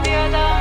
uzaklarda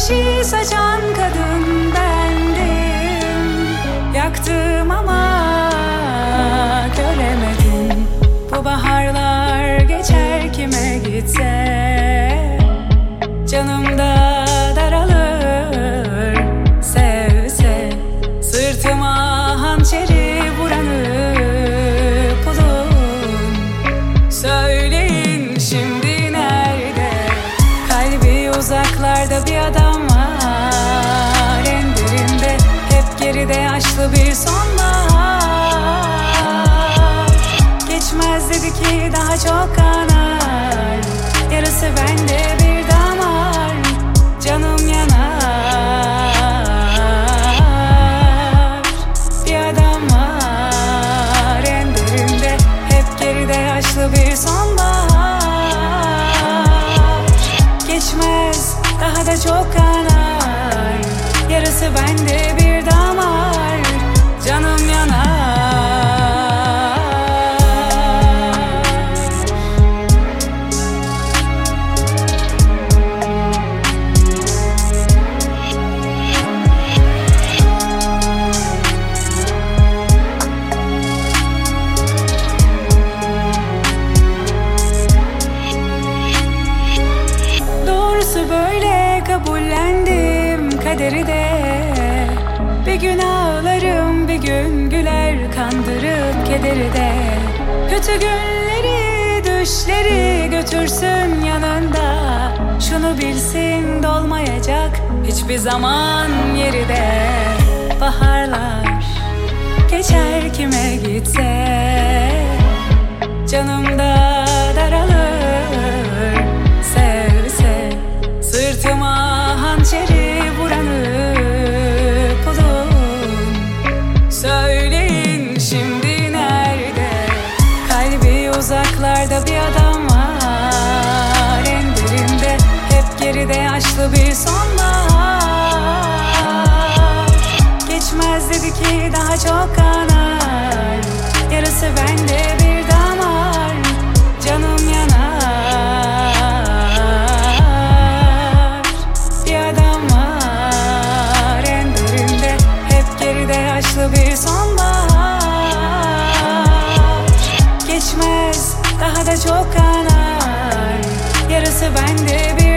ateşi saçan kadın bendim. Yaktım ama göremedim. Bu baharlar geçer kime gitse. Canımda uzaklarda bir adam var. En derinde hep geride yaşlı bir sonbahar. Geçmez dedi ki daha çok kanar. Yarısı bende bir damar. Canım yanar. Bir adam var. En derinde Hep geride yaşlı bir sonbahar Geçmez daha da çok kanar. Yarısı bende bir damar kaderi de Bir gün ağlarım bir gün güler kandırıp kederi de. Kötü günleri düşleri götürsün yanında. Şunu bilsin dolmayacak hiçbir zaman yeri de Baharlar geçer kime gitse Canımda yaşlı bir sonbahar. Geçmez dedi ki daha çok kanar. Yarısı bende bir damar. Canım yanar. Bir adam var. En derinde Hep geride yaşlı bir sonbahar. Geçmez daha da çok kanar. Yarısı bende